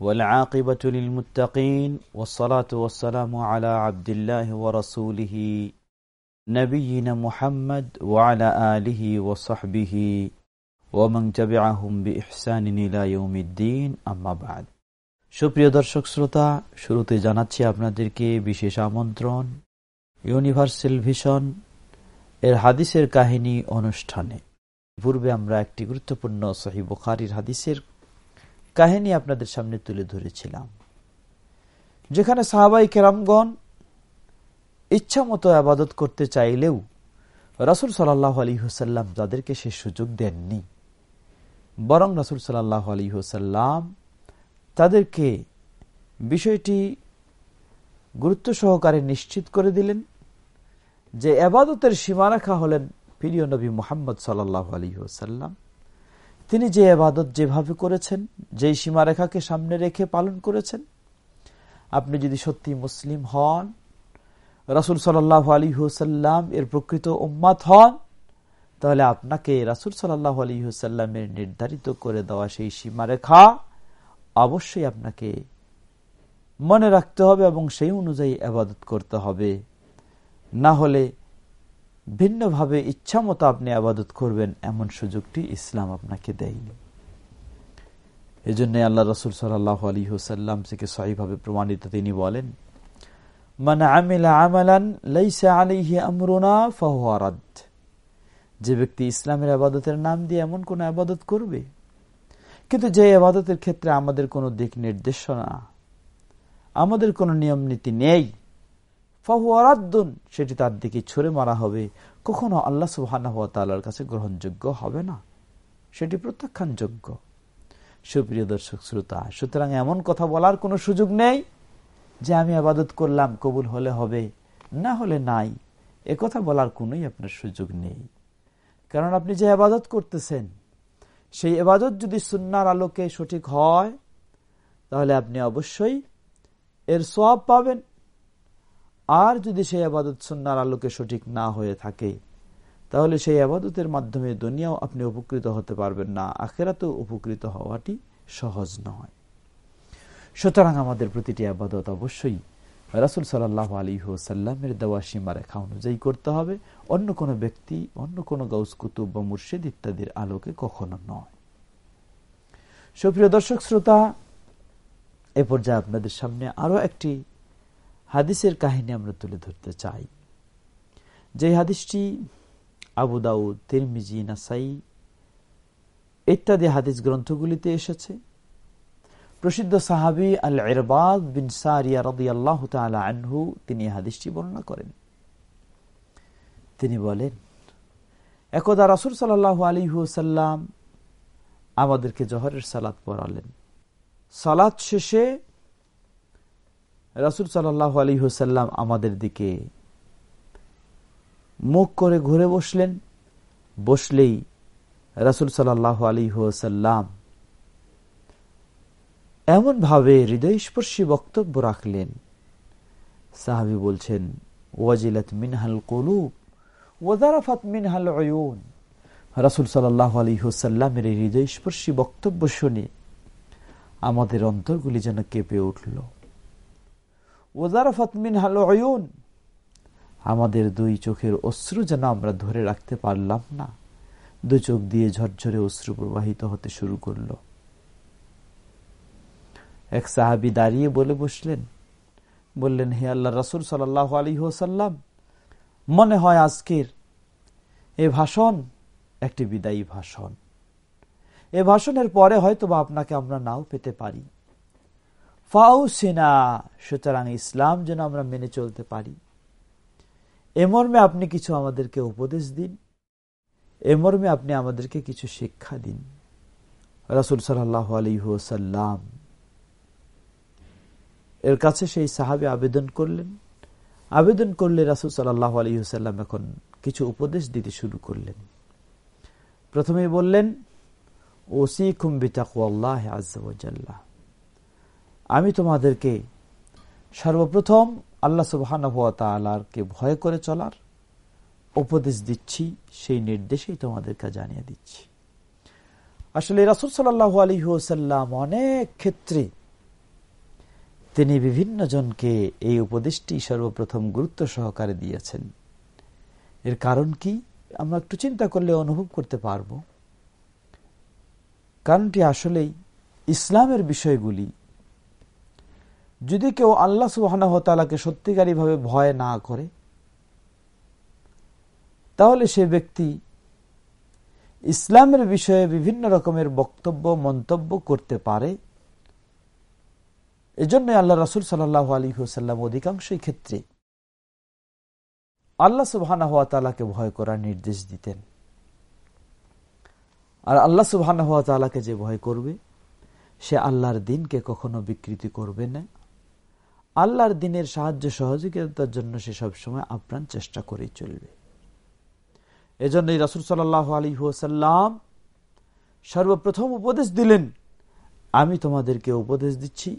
والعاقبة للمتقين والصلاة والسلام على عبد الله ورسوله نبينا محمد وعلى آله وصحبه ومن تبعهم بإحسان إلى يوم الدين أما بعد সুপ্রিয় দর্শক শ্রোতা শুরুতে জানাচ্ছি আপনাদেরকে বিশেষ আমন্ত্রণ ইউনিভার্সাল ভিশন এর হাদিসের কাহিনী অনুষ্ঠানে পূর্বে আমরা একটি গুরুত্বপূর্ণ সহি বুখারির হাদিসের কাহিনী আপনাদের সামনে তুলে ধরেছিলাম। যেখানে সাহাবাই কেরামগণ ইচ্ছা মতো আবাদত করতে চাইলেও রাসুল সাল্লাহ আলী হুসাল্লাম তাদেরকে সে সুযোগ দেননি। বরং রাসুল সাল্লাহ আলী হুসাল্লাম তাদেরকে বিষয়টি গুরুত্ব সহকারে নিশ্চিত করে দিলেন যে এবাদতের সীমারেখা হলেন প্রিয় নবী মোহাম্মদ সাল্লাহ আলী ওসাল্লাম তিনি যে এবাদত যেভাবে করেছেন, যেই সীমারেখাকে সামনে রেখে পালন করেছেন, আপনি যদি সত্যি মুসলিম হন, রাসুল সাল্লাহ আলী হুসাল্লাম এর প্রকৃত উম্মাত হন, তাহলে আপনাকে রাসুল সাল্লাহ আলী হুসাল্লামের নির্ধারিত করে দেওয়া সেই সীমারেখা অবশ্যই আপনাকে মনে রাখতে হবে এবং সেই অনুযায়ী আবাদত করতে হবে। না হলে ভিন্নভাবে ইচ্ছা মতো আপনি আবাদত করবেন, এমন সুযোগটি ইসলাম আপনাকে দেয়নি। এই জন্য আল্লাহ রসুল সাল্লাহ আলী হুসাল্লাম থেকে সহিভাবে প্রমাণিত তিনি বলেন যে ব্যক্তি ইসলামের আবাদতের নাম দিয়ে এমন কোন আবাদত করবে? কিন্তু যে আবাদতের ক্ষেত্রে আমাদের কোনো দিক নির্দেশনা, আমাদের কোনো নিয়ম নীতি নেই ফাহুয়ারাদ্দুন সেটি তার দিকে ছুড়ে মারা হবে। কখনো আল্লাহ সুবাহর কাছে গ্রহণযোগ্য হবে না। সেটি প্রত্যাখ্যানযোগ্য। সুপ্রিয় দর্শক, শ্রোতা, সুতরাং এমন কথা বলার কোনো সুযোগ নেই যে আমি আবাদত করলাম, কবুল হলে হবে, না হলে নাই। কথা বলার কোনোই আপনার সুযোগ নেই। কারণ আপনি যে আবাদত করতেছেন, সেই আবাদত যদি সুন্নার আলোকে সঠিক হয়, তাহলে আপনি অবশ্যই এর সব পাবেন। আর যদি সেই আবাদত সন্ন্যার আলোকে সঠিক না হয়ে থাকে, তাহলে সেই আবাদতের মাধ্যমে দুনিয়াও আপনি উপকৃত হতে পারবেন না। আখেরাতেও উপকৃত হওয়াটি সহজ নয়। সুতরাং আমাদের প্রতিটি আবাদত অবশ্যই রাসুল সাল্লাহ আলী সাল্লামের দেওয়া সীমা রেখা অনুযায়ী করতে হবে। অন্য কোনো ব্যক্তি, অন্য কোনো গাউস, কুতুব বা মুর্শিদ ইত্যাদির আলোকে কখনো নয়। সুপ্রিয় দর্শক, শ্রোতা, এ পর্যায়ে আপনাদের সামনে আরও একটি হাদিসের কাহিনী আমরা তুলে ধরতে চাই। যে হাদিসটি আবু দাউদ, তিরমিজি, নাসাই ইত্যাদি হাদিস গ্রন্থগুলিতে এসেছে। প্রসিদ্ধ সাহাবি আল এরবাদ বিন সারিয়া রদি আল্লাহ আনহু তিনি হাদিসটি বর্ণনা করেন। তিনি বলেন, একদা রাসুল সাল্লাহ আলী সাল্লাম আমাদেরকে জহরের সালাত পড়ালেন। সালাত শেষে রাসুল সাল্লাহ আলী হুসাল্লাম আমাদের দিকে মুখ করে ঘুরে বসলেন। বসলেই রাসুল সাল্লাহ আলী হুসাল্লাম এমনভাবে হৃদয়স্পর্শী বক্তব্য রাখলেন। সাহাবি বলছেন, ওয়াজিলাত মিনহাল কলুব ওয়াজারাফাত মিনহাল অয়ুন রাসুল সাল্লাহ আলী হুসাল্লামের হৃদয়স্পর্শী বক্তব্য শুনে আমাদের অন্তরগুলি যেন কেঁপে উঠল। ওজারাফাত মিন হাল অয়ুন আমাদের দুই চোখের অশ্রু যেন আমরা ধরে রাখতে পারলাম না। দু চোখ দিয়ে ঝরঝরে অশ্রু প্রবাহিত হতে শুরু করল। এক সাহাবি দাঁড়িয়ে বলে বসলেন। বললেন, হে আল্লাহ রসুল সাল্লাহ আলী হোসাল্লাম মনে হয় আজকের এ ভাষণ একটি বিদায়ী ভাষণ। এ ভাষণের পরে হয়তো বা আপনাকে আমরা নাও পেতে পারি। ফাউসিনা সুতরাং ইসলাম যেন আমরা মেনে চলতে পারি। এ মর্মে আপনি কিছু আমাদেরকে উপদেশ দিন। এ মর্মে আপনি আমাদেরকে কিছু শিক্ষা দিন। রাসুল সাল্লাহ আলী সাল্লাম এর কাছে সেই সাহাবি আবেদন করলেন। আবেদন করলে রাসুল সাল্লাহ আলী এখন কিছু উপদেশ দিতে শুরু করলেন। প্রথমে বললেন ওসি কুম্বিতাকুয়াল্লাহ আজ্লাহ আমি তোমাদেরকে সর্বপ্রথম আল্লাহ সুবাহকে ভয় করে চলার উপদেশ দিচ্ছি, সেই নির্দেশেই তোমাদেরকে জানিয়ে দিচ্ছি। আসলে রাসুল সাল্লাহ আলী হুসাল্লাম অনেক ক্ষেত্রে তিনি বিভিন্ন জনকে এই উপদেশটি সর্বপ্রথম গুরুত্ব সহকারে দিয়েছেন। এর কারণ কি? আমরা একটু চিন্তা করলে অনুভব করতে পারব। কারণটি আসলেই ইসলামের বিষয়গুলি যদি কেউ আল্লাহ সুবাহকে সত্যিকারীভাবে ভয় না করে, তাহলে সে ব্যক্তি ইসলামের বিষয়ে বিভিন্ন রকমের বক্তব্য, মন্তব্য করতে পারে। এজন্য আল্লাহ রাসুল সাল্লাহ আলী হুসাল্লাম অধিকাংশই ক্ষেত্রে আল্লাহ হওয়া তালাকে ভয় করার নির্দেশ দিতেন। আর আল্লাহ হওয়া তালাকে যে ভয় করবে, সে আল্লাহর দিনকে কখনো বিকৃতি করবে না। আল্লাহর দিনের সাহায্য সহযোগিতার জন্য সে সবসময় আপ্রাণ চেষ্টা করেই চলবে। এজন্যই রাসুল সাল্লাহ আলী হুসাল্লাম সর্বপ্রথম উপদেশ দিলেন, আমি তোমাদেরকে উপদেশ দিচ্ছি।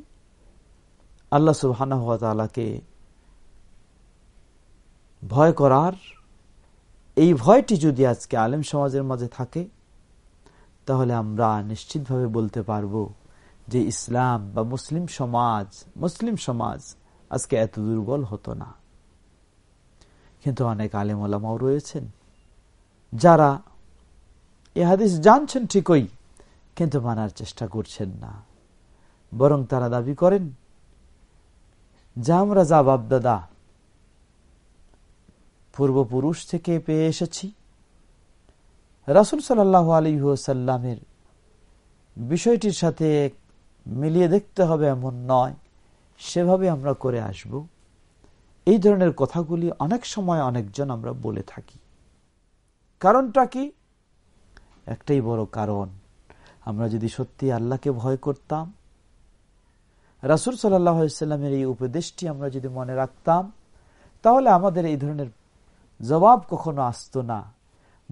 আল্লাহ সুবাহানাকে ভয় করার। এই ভয়টি যদি আজকে আলেম সমাজের মাঝে থাকে, তাহলে আমরা নিশ্চিতভাবে বলতে পারব যে ইসলাম বা মুসলিম সমাজ মুসলিম সমাজ আজকে এত দুর্বল হতো না। কিন্তু অনেক আলেম ওলামাও রয়েছেন, যারা এ হাদিস জানছেন ঠিকই, কিন্তু মানার চেষ্টা করছেন না। বরং তারা দাবি করেন, যা আমরা যা বাপদাদা, পূর্বপুরুষ থেকে পেয়ে এসেছি। রাসুল সাল্লাহ আলী সাল্লামের বিষয়টির সাথে মিলিয়ে দেখতে হবে এমন নয়। সেভাবে আমরা করে আসব। এই ধরনের কথাগুলি অনেক সময় অনেকজন আমরা বলে থাকি। কারণটা কি? একটাই বড় কারণ। আমরা যদি সত্যি আল্লাহকে ভয় করতাম, রাসুল সাল্লামের এই উপদেশটি আমরা যদি মনে রাখতাম, তাহলে আমাদের এই ধরনের জবাব কখনো আসত না।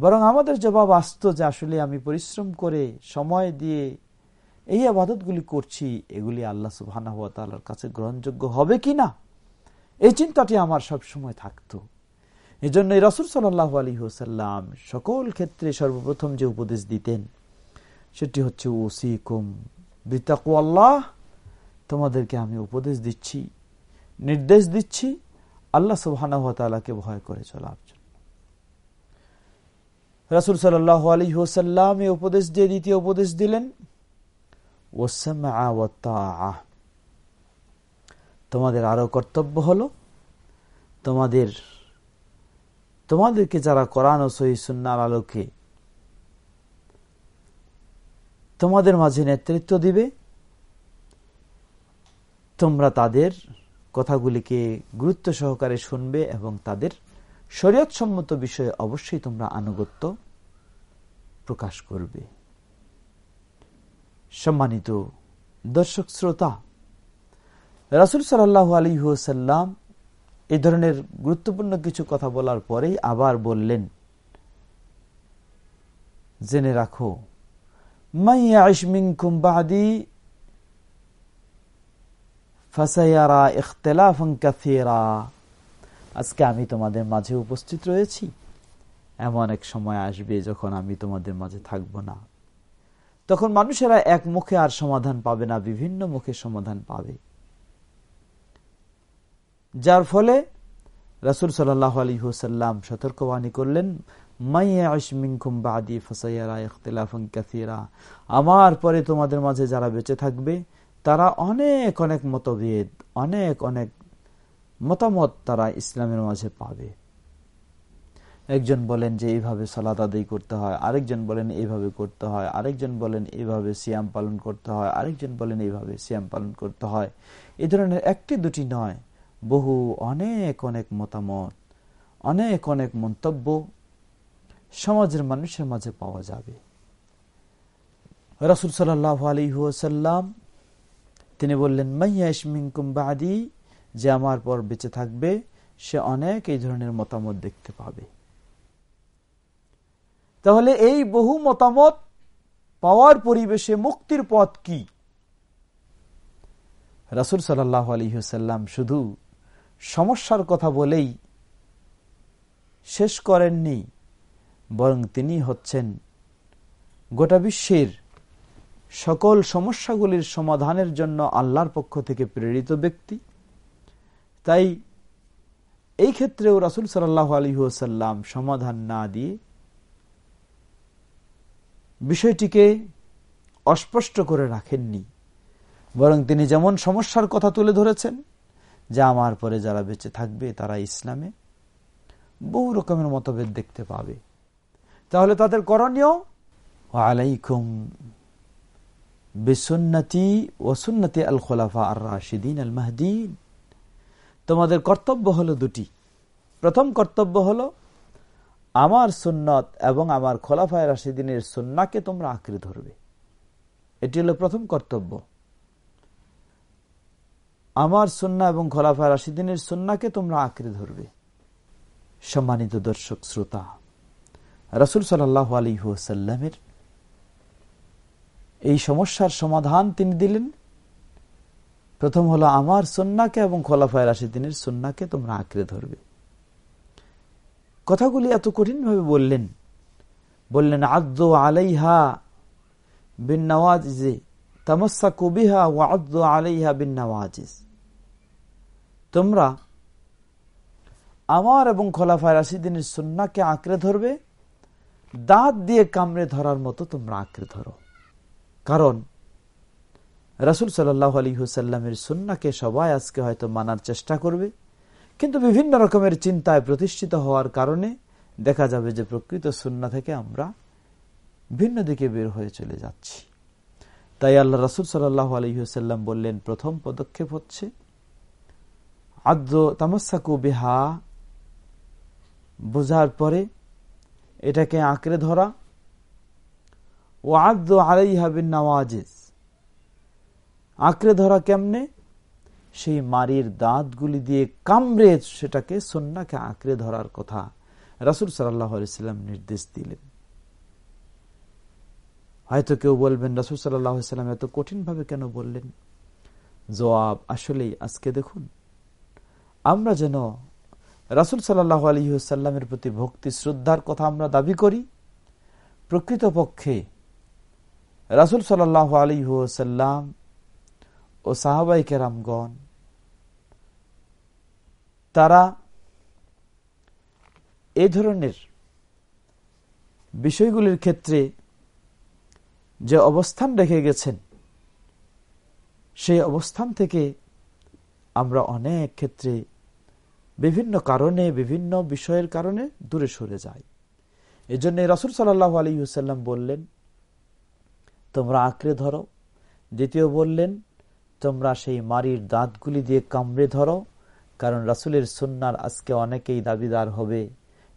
বরং আমাদের জবাব আসত যে আসলে আমি পরিশ্রম করে সময় দিয়ে এই আবাদতগুলি করছি, এগুলি আল্লাহ সুবাহর কাছে গ্রহণযোগ্য হবে কি না? এই চিন্তাটি আমার সব সময় থাকতো এই জন্য রসুল সাল্লাহ আলী হোসাল্লাম সকল ক্ষেত্রে সর্বপ্রথম যে উপদেশ দিতেন, সেটি হচ্ছে ওসিকুম বিতাকু আল্লাহ তোমাদেরকে আমি উপদেশ দিচ্ছি, নির্দেশ দিচ্ছি, আল্লাহ সুবাহানকে ভয় করে চলার জন্য। রাসুল সাল্লাহ আলী হোসাল্লাম এই উপদেশ দিয়ে দ্বিতীয় উপদেশ দিলেন তোমাদের আরও কর্তব্য হলো, তোমাদের, তোমাদেরকে যারা কোরআন ও সহি সুন্নার আলোকে তোমাদের মাঝে নেতৃত্ব দিবে, তোমরা তাদের কথাগুলিকে গুরুত্ব সহকারে শুনবে এবং তাদের শরীয়ত সম্মত বিষয়ে অবশ্যই তোমরা আনুগত্য প্রকাশ করবে। সম্মানিত দর্শক শ্রোতা, রাসুল সাল্লাহ আলী হুসাল্লাম এই ধরনের গুরুত্বপূর্ণ কিছু কথা বলার পরেই আবার বললেন, জেনে রাখো আজকে আমি তোমাদের মাঝে উপস্থিত রয়েছি। এমন এক সময় আসবে যখন আমি তোমাদের মাঝে থাকব না। তখন মানুষেরা এক মুখে আর সমাধান পাবে না, বিভিন্ন মুখে সমাধান পাবে। যার ফলে রাসুল সাল্লাহ আলী হুসাল্লাম সতর্কবাণী করলেন আমার পরে তোমাদের মাঝে যারা বেঁচে থাকবে, তারা অনেক অনেক মতভেদ, অনেক অনেক মতামত তারা ইসলামের মাঝে পাবে। একজন বলেন যে এইভাবে সালাদ আদায় করতে হয়, আরেকজন বলেন এইভাবে করতে হয়, আরেকজন বলেন এইভাবে সিয়াম পালন করতে হয়, আরেকজন বলেন এইভাবে সিয়াম পালন করতে হয়। এই ধরনের একটি দুটি নয়, বহু অনেক অনেক মতামত, অনেক অনেক মন্তব্য সমাজের মানুষের মাঝে পাওয়া যাবে। রসুল সাল্লাহ আলী সাল্লাম তিনি বললেন মাইয়া ইসমিনকুম বাদি যে আমার পর বেঁচে থাকবে, সে অনেক এই ধরনের মতামত দেখতে পাবে। তাহলে এই বহু মতামত পাওয়ার পরিবেশে মুক্তির পথ কি? রাসুল সাল্লাহ আলহিহসাল্লাম শুধু সমস্যার কথা বলেই শেষ করেননি, বরং তিনি হচ্ছেন গোটা বিশ্বের সকল সমস্যাগুলির সমাধানের জন্য আল্লাহর পক্ষ থেকে প্রেরিত ব্যক্তি। তাই এই ক্ষেত্রেও রাসুল সাল্লাহ আলহিহসাল্লাম সমাধান না দিয়ে বিষয়টিকে অস্পষ্ট করে রাখেননি, বরং তিনি যেমন সমস্যার কথা তুলে ধরেছেন, যে আমার পরে যারা বেঁচে থাকবে তারা ইসলামে বহু রকমের মতভেদ দেখতে পাবে। তাহলে তাদের করণীয় আলাইকুম বিসুন্নতি ওসুন্নতি আল খোলাফা আর রাশিদিন আল মাহদিন তোমাদের কর্তব্য হলো দুটি। প্রথম কর্তব্য হলো আমার সুন্নত এবং আমার খোলাফায় রাশিদিনের সুন্নাকে তোমরা আঁকড়ে ধরবে। এটি হলো প্রথম কর্তব্য। আমার সুন্না এবং খোলাফায় রাশিদিনের সুন্নাকে তোমরা আঁকড়ে ধরবে। সম্মানিত দর্শক, শ্রোতা, রসুল সাল্লাহ আলী হুসাল্লামের এই সমস্যার সমাধান তিনি দিলেন। প্রথম হলো আমার সন্নাকে এবং খোলাফায় রাশিদিনের সন্নাকে তোমরা আঁকড়ে ধরবে। কথাগুলি এত কঠিনভাবে বললেন। বললেন আদ্য আলাইহা বিন নওয়াজে তামসা কবিহা ও আদ্য আলাইহা বিন নওয়াজিজ তোমরা আমার এবং খোলাফায় রাশিদিনের সন্নাকে আঁকড়ে ধরবে, দাঁত দিয়ে কামড়ে ধরার মতো তোমরা আঁকড়ে ধরো। কারণ রাসুল সাল্লাহ আলী হুসাল্লামের সুন্নাকে সবাই আজকে হয়তো মানার চেষ্টা করবে। কিন্তু বিভিন্ন রকমের চিন্তায় প্রতিষ্ঠিত হওয়ার কারণে দেখা যাবে যে প্রকৃত সুন্না থেকে আমরা ভিন্ন দিকে বের হয়ে চলে যাচ্ছি। তাই আল্লাহ রাসুল সাল্লাহ আলহিহসাল্লাম বললেন, প্রথম পদক্ষেপ হচ্ছে আদ্য তামাসাকু বেহা, বোঝার পরে এটাকে আঁকড়ে ধরা ও আদ্য আলাইহাবিন নওয়াজিজ। আঁকড়ে ধরা কেমনে? সেই মারির দাঁতগুলি দিয়ে কামড়ে সেটাকে সন্নাকে আঁকড়ে ধরার কথা রাসুল সাল্লাম নির্দেশ দিলেন। হয়তো কেউ বলবেন, রাসুল সাল্লাম এত কঠিন ভাবে কেন বললেন? জবাব আসলেই আজকে দেখুন, আমরা যেন রাসুল সাল্লাহ আলহিহসাল্লামের প্রতি ভক্তি, শ্রদ্ধার কথা আমরা দাবি করি, প্রকৃতপক্ষে রাসুল সাল্লাহ আলিহাসাল্লাম ও সাহাবাই কেরামগণ তারা এই ধরনের বিষয়গুলির ক্ষেত্রে যে অবস্থান রেখে গেছেন, সেই অবস্থান থেকে আমরা অনেক ক্ষেত্রে বিভিন্ন কারণে, বিভিন্ন বিষয়ের কারণে দূরে সরে যাই। জন্য রসুল সাল্লাহ আলী হুসাল্লাম বললেন, তোমরা আঁকড়ে ধরো। দ্বিতীয় বললেন, তোমরা সেই মারির দাঁতগুলি দিয়ে কামড়ে ধরো। কারণ রাসুলের সন্ন্যার আজকে অনেকেই দাবিদার হবে।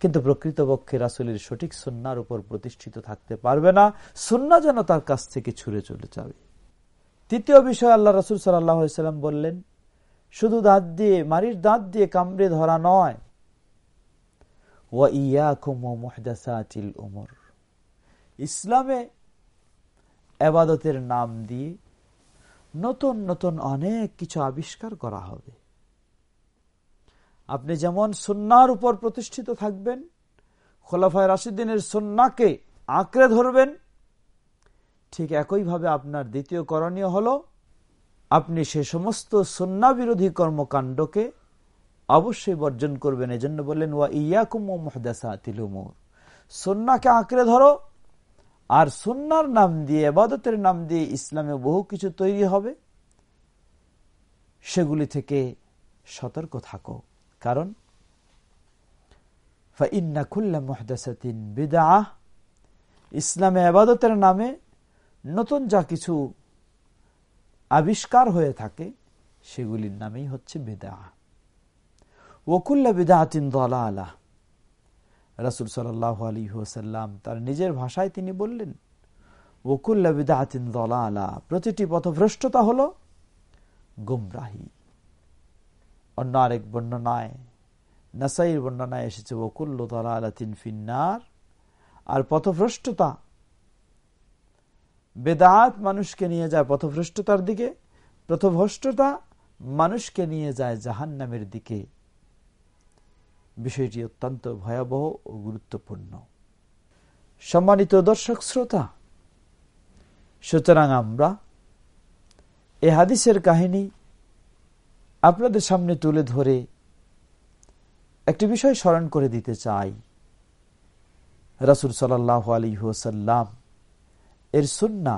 কিন্তু প্রকৃতপক্ষে রাসুলের সঠিক সন্ন্যার উপর প্রতিষ্ঠিত থাকতে পারবে না। সন্না যেন তার কাছ থেকে ছুড়ে চলে যাবে। তৃতীয় বিষয় আল্লাহ রসুল সাল্লাম বললেন, শুধু দাঁত দিয়ে মারির দাঁত দিয়ে কামড়ে ধরা নয়। ইসলামে আবাদতের নাম দিয়ে নতুন নতুন অনেক কিছু আবিষ্কার করা হবে। আপনি যেমন সন্ন্যার উপর প্রতিষ্ঠিত থাকবেন, খোলাফায় রাশিদ্দিনের সন্নাকে আঁকড়ে ধরবেন, ঠিক একইভাবে আপনার দ্বিতীয় করণীয় হল, আপনি সে সমস্ত সন্না বিরোধী কর্মকাণ্ডকে অবশ্যই বর্জন করবেন। এজন্য বললেন, ওয়া ইয়াকুম মহদাসা তিলুমুর সন্নাকে আঁকড়ে ধরো, আর সন্ন্যার নাম দিয়ে আবাদতের নাম দিয়ে ইসলামে বহু কিছু তৈরি হবে। সেগুলি থেকে সতর্ক থাকো। কারণ? ইসলামে আবাদতের নামে নতুন যা কিছু আবিষ্কার হয়ে থাকে, সেগুলির নামেই হচ্ছে বেদা ওকুল্লা বিদাহাতিন দলা আলা রাসুল সাল্লাহ আলী হুসাল্লাম তার নিজের ভাষায় তিনি বললেন ওকুল্লা বিদাহাতিন দলা আলা প্রতিটি পথভ্রষ্টতা হলো গুমরাহি। অন্য আরেক বর্ণনায় নাসাইর বর্ণনায় এসেছে ওকুল্ল তালাতিন ফিন্নার। আর পথভ্রষ্টতা, বেদাত মানুষকে নিয়ে যায় পথভ্রষ্টতার দিকে, পথভ্রষ্টতা মানুষকে নিয়ে যায় জাহান নামের দিকে। বিষয়টি অত্যন্ত ভয়াবহ ও গুরুত্বপূর্ণ। সম্মানিত দর্শক শ্রোতা, সুতরাং আমরা এ হাদিসের কাহিনী আপনাদের সামনে তুলে ধরে একটি বিষয় স্মরণ করে দিতে চাই। রাসুল সাল্লাহ আলী হুসাল্লাম এর সুন্না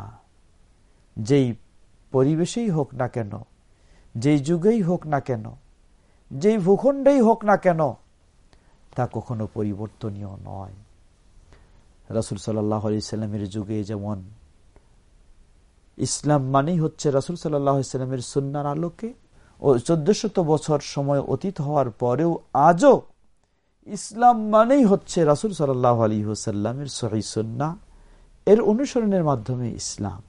যেই পরিবেশেই হোক না কেন, যেই যুগেই হোক না কেন, যেই ভূখণ্ডেই হোক না কেন, তা কখনো পরিবর্তনীয় নয়। রাসুল সাল্লাহ আলি সাল্লামের যুগে যেমন ইসলাম মানেই হচ্ছে রাসুল সাল্লামের সুন্নার আলোকে চোদ্দশত বছর সময় অতীত হওয়ার পরেও আজও ইসলাম মানেই হচ্ছে রাসুল সাল্লাহ আলী হুসাল্লামের সহি সুন্না। এর অনুসরণের মাধ্যমে ইসলাম।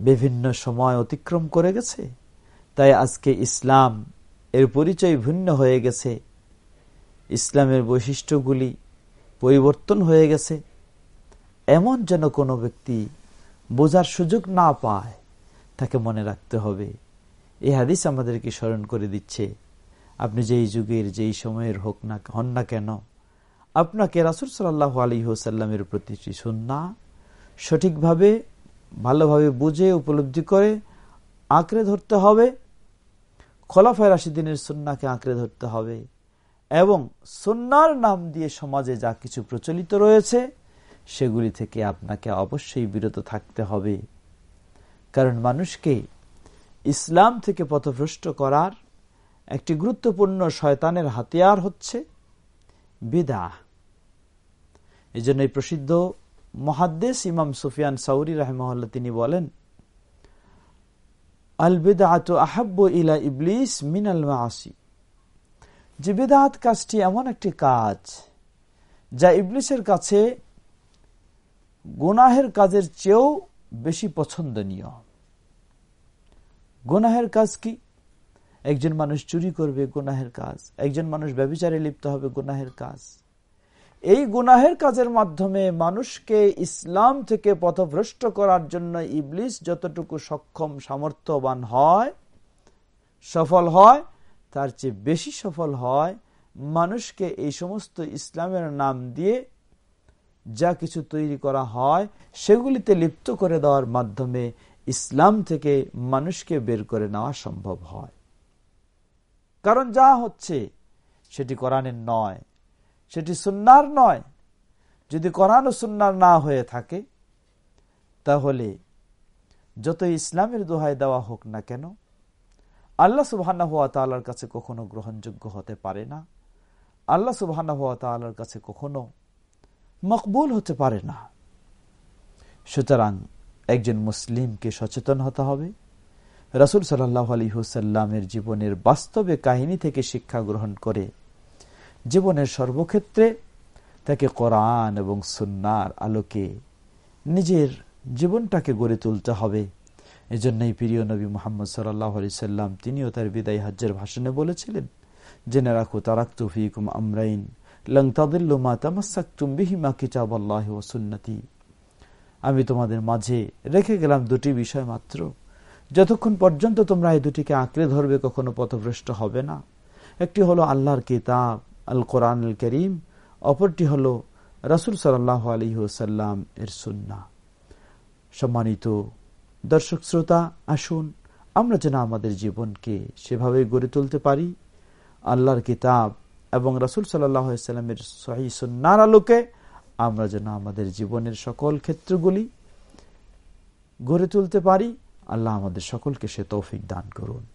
বিভিন্ন সময় অতিক্রম করে গেছে, তাই আজকে ইসলাম এর পরিচয় ভিন্ন হয়ে গেছে। ইসলামের বৈশিষ্ট্যগুলি পরিবর্তন হয়ে গেছে। এমন যেন কোনো ব্যক্তি বোঝার সুযোগ না পায়। তাকে মনে রাখতে হবে। এই হাদিস আমাদেরকে স্মরণ করে দিচ্ছে, আপনি যেই যুগের, যেই সময়ের হোক না, হন না কেন, আপনাকে রাসুল সাল্লাহ আলী হোসাল্লামের প্রতিটি সন্না সঠিকভাবে, ভালোভাবে বুঝে, উপলব্ধি করে আঁকড়ে ধরতে হবে। খোলাফায় রাশিদিনের সন্নাকে আঁকড়ে ধরতে হবে এবং সন্ন্যার নাম দিয়ে সমাজে যা কিছু প্রচলিত রয়েছে, সেগুলি থেকে আপনাকে অবশ্যই বিরত থাকতে হবে। কারণ মানুষকে ইসলাম থেকে পথভ্রষ্ট করার একটি গুরুত্বপূর্ণ শয়তানের হাতিয়ার হচ্ছে বিদা এই জন্য প্রসিদ্ধ মহাদ্দেশ ইমাম সুফিয়ান সাউরি রাহমহল্লা তিনি বলেন আল বেদাত আহাব্ব ইলা ইবলিস মিনাল মাসি যে বেদাত কাজটি এমন একটি কাজ যা ইবলিসের কাছে গুনাহের কাজের চেয়েও বেশি পছন্দনীয়। গুনাহের কাজ কি? একজন মানুষ চুরি করবে, গুনাহের কাজ। একজন মানুষ ব্যবচারে লিপ্ত হবে, গুনাহের কাজ। এই গুনাহের কাজের মাধ্যমে মানুষকে ইসলাম থেকে পথভ্রষ্ট করার জন্য ইবলিস যতটুকু সক্ষম, সামর্থ্যবান হয়, সফল হয়, তার চেয়ে বেশি সফল হয়, মানুষকে এই সমস্ত ইসলামের নাম দিয়ে যা কিছু তৈরি করা হয়, সেগুলিতে লিপ্ত করে দেওয়ার মাধ্যমে ইসলাম থেকে মানুষকে বের করে নেওয়া সম্ভব হয়। কারণ যা হচ্ছে, সেটি কোরআনের নয়, সেটি সুন্নার নয়। যদি কোরআন ও সুন্নার না হয়ে থাকে, তাহলে যত ইসলামের দোহাই দেওয়া হোক না কেন, আল্লাহ সুবাহানা হুয়া তালার কাছে কখনো গ্রহণযোগ্য হতে পারে না। আল্লাহ সুবাহানা হুয়া তালার কাছে কখনো মকবুল হতে পারে না। সুতরাং একজন মুসলিমকে সচেতন হতে হবে। রসুল সাল্লাহ আলী হুসাল্লামের জীবনের বাস্তবে কাহিনী থেকে শিক্ষা গ্রহণ করে জীবনের সর্বক্ষেত্রে তাকে কোরআন এবং সুন্নার আলোকে নিজের জীবনটাকে গড়ে তুলতে হবে। এই প্রিয় নবী মোহাম্মদ সাল্লাহ আলি সাল্লাম তিনিও তার বিদায় হজ্জের ভাষণে বলেছিলেন, জেনে রাখো তারাক তুফিকুম আমরাইন, লং তাদিল্লুমা তামাসাক্তুম বিহিমা কিতাব আল্লাহ ও সুন্নতি। আমি তোমাদের মাঝে রেখে গেলাম দুটি বিষয় মাত্র। যতক্ষণ পর্যন্ত তোমরা এই দুটিকে আঁকড়ে ধরবে, কখনো পথভ্রষ্ট হবে না। একটি হলো আল্লাহর কিতাব, আল কোরআন করিম, অপরটি হল রাসুল সাল্লাহ আলী সাল্লাম এর সুন্না সম্মানিত দর্শক শ্রোতা, আসুন আমরা যেন আমাদের জীবনকে সেভাবে গড়ে তুলতে পারি। আল্লাহর কিতাব এবং রাসুল সাল্লাহ সাল্লামের সহি সুন্নার আলোকে আমরা যেন আমাদের জীবনের সকল ক্ষেত্রগুলি গড়ে তুলতে পারি। আল্লাহ আমাদের সকলকে সে তৌফিক দান করুন।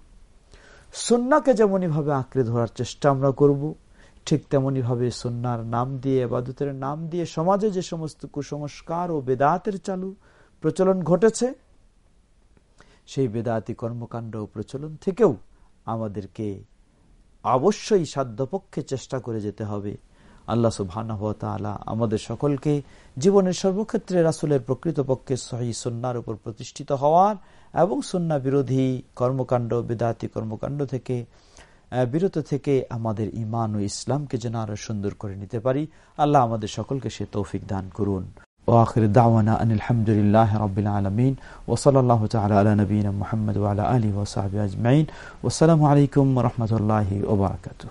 সন্নাকে যেমনইভাবে আঁকড়ে ধরার চেষ্টা আমরা করব, ঠিক তেমনইভাবে সন্ন্যার নাম দিয়ে, এবাদতের নাম দিয়ে সমাজে যে সমস্ত কুসংস্কার ও বেদাতের চালু প্রচলন ঘটেছে, সেই বেদাতি কর্মকাণ্ড ও প্রচলন থেকেও আমাদেরকে অবশ্যই সাধ্যপক্ষে চেষ্টা করে যেতে হবে। আল্লাহ সুবাহ আমাদের সকলকে জীবনের সর্বক্ষেত্রে রাসুলের প্রকৃতপক্ষে সহি সন্ন্যার উপর প্রতিষ্ঠিত হওয়ার এবং সন্না বিরোধী কর্মকাণ্ড বেদাতি কর্মকাণ্ড থেকে বিরত থেকে আমাদের ইমান ও ইসলামকে যেন আরো সুন্দর করে নিতে পারি আল্লাহ আমাদের সকলকে সে তৌফিক দান করুন واخر دعوانا ان الحمد لله رب العالمين وصلى الله تعالى على نبينا محمد وعلى اله وصحبه اجمعين والسلام عليكم ورحمه الله وبركاته